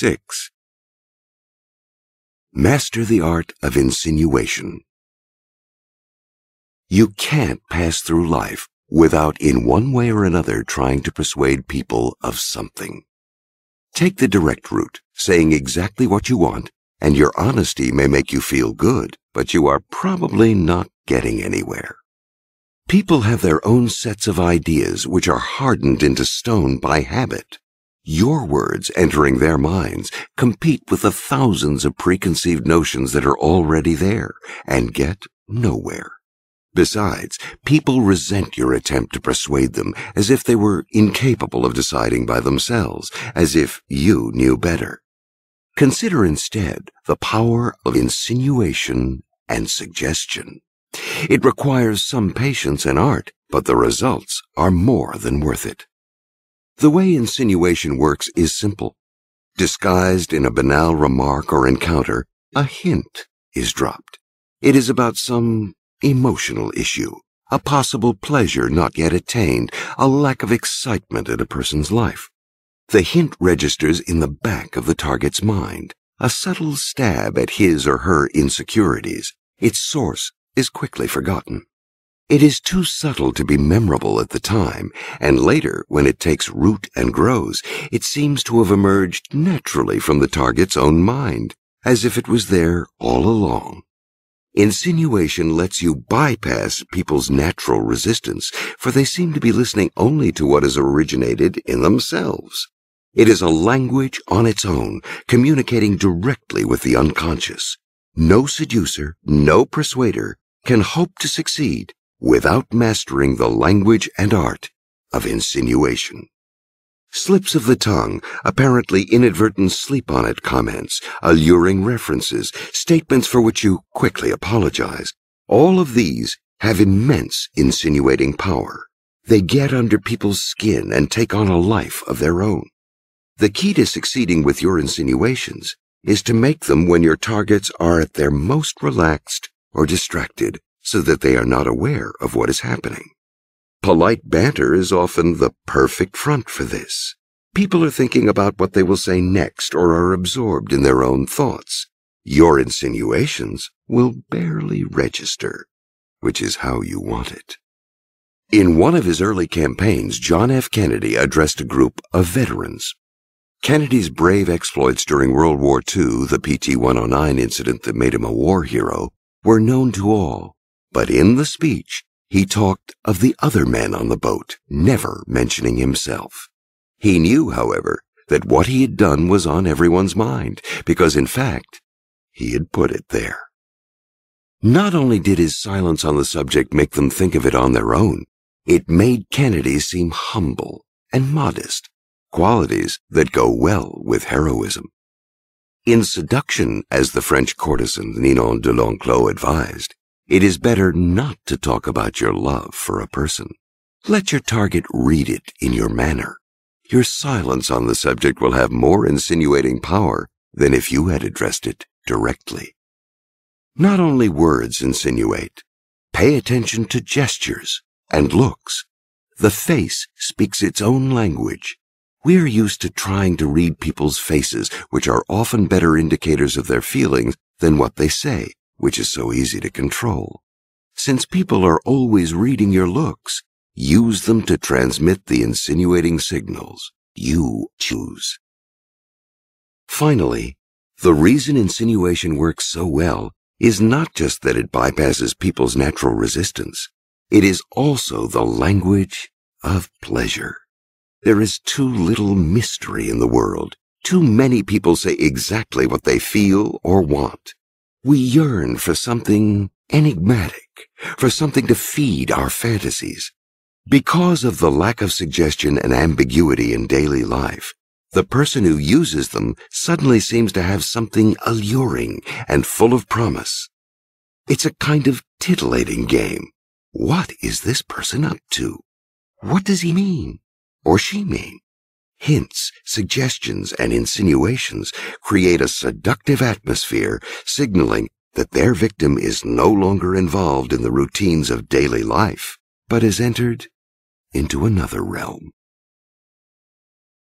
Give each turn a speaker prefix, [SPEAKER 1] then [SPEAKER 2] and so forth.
[SPEAKER 1] 6. Master the art of insinuation. You can't pass through life without in one way or another trying to persuade people of something. Take the direct route, saying exactly what you want, and your honesty may make you feel good, but you are probably not getting anywhere. People have their own sets of ideas which are hardened into stone by habit. Your words entering their minds compete with the thousands of preconceived notions that are already there and get nowhere. Besides, people resent your attempt to persuade them as if they were incapable of deciding by themselves, as if you knew better. Consider instead the power of insinuation and suggestion. It requires some patience and art, but the results are more than worth it. The way insinuation works is simple. Disguised in a banal remark or encounter, a hint is dropped. It is about some emotional issue, a possible pleasure not yet attained, a lack of excitement in a person's life. The hint registers in the back of the target's mind, a subtle stab at his or her insecurities. Its source is quickly forgotten. It is too subtle to be memorable at the time, and later, when it takes root and grows, it seems to have emerged naturally from the target's own mind, as if it was there all along. Insinuation lets you bypass people's natural resistance, for they seem to be listening only to what has originated in themselves. It is a language on its own, communicating directly with the unconscious. No seducer, no persuader can hope to succeed without mastering the language and art of insinuation. Slips of the tongue, apparently inadvertent sleep on it comments, alluring references, statements for which you quickly apologize. All of these have immense insinuating power. They get under people's skin and take on a life of their own. The key to succeeding with your insinuations is to make them when your targets are at their most relaxed or distracted so that they are not aware of what is happening. Polite banter is often the perfect front for this. People are thinking about what they will say next or are absorbed in their own thoughts. Your insinuations will barely register, which is how you want it. In one of his early campaigns, John F. Kennedy addressed a group of veterans. Kennedy's brave exploits during World War II, the PT 109 incident that made him a war hero, were known to all. But in the speech, he talked of the other men on the boat, never mentioning himself. He knew, however, that what he had done was on everyone's mind, because in fact, he had put it there. Not only did his silence on the subject make them think of it on their own, it made Kennedy seem humble and modest, qualities that go well with heroism. In seduction, as the French courtesan Ninon de L'Enclos advised, it is better not to talk about your love for a person. Let your target read it in your manner. Your silence on the subject will have more insinuating power than if you had addressed it directly. Not only words insinuate, pay attention to gestures and looks. The face speaks its own language. We are used to trying to read people's faces, which are often better indicators of their feelings than what they say which is so easy to control. Since people are always reading your looks, use them to transmit the insinuating signals you choose. Finally, the reason insinuation works so well is not just that it bypasses people's natural resistance. It is also the language of pleasure. There is too little mystery in the world. Too many people say exactly what they feel or want. We yearn for something enigmatic, for something to feed our fantasies. Because of the lack of suggestion and ambiguity in daily life, the person who uses them suddenly seems to have something alluring and full of promise. It's a kind of titillating game. What is this person up to? What does he mean? Or she mean? Hints, suggestions, and insinuations create a seductive atmosphere, signaling that their victim is no longer involved in the routines of daily life, but has entered into another realm.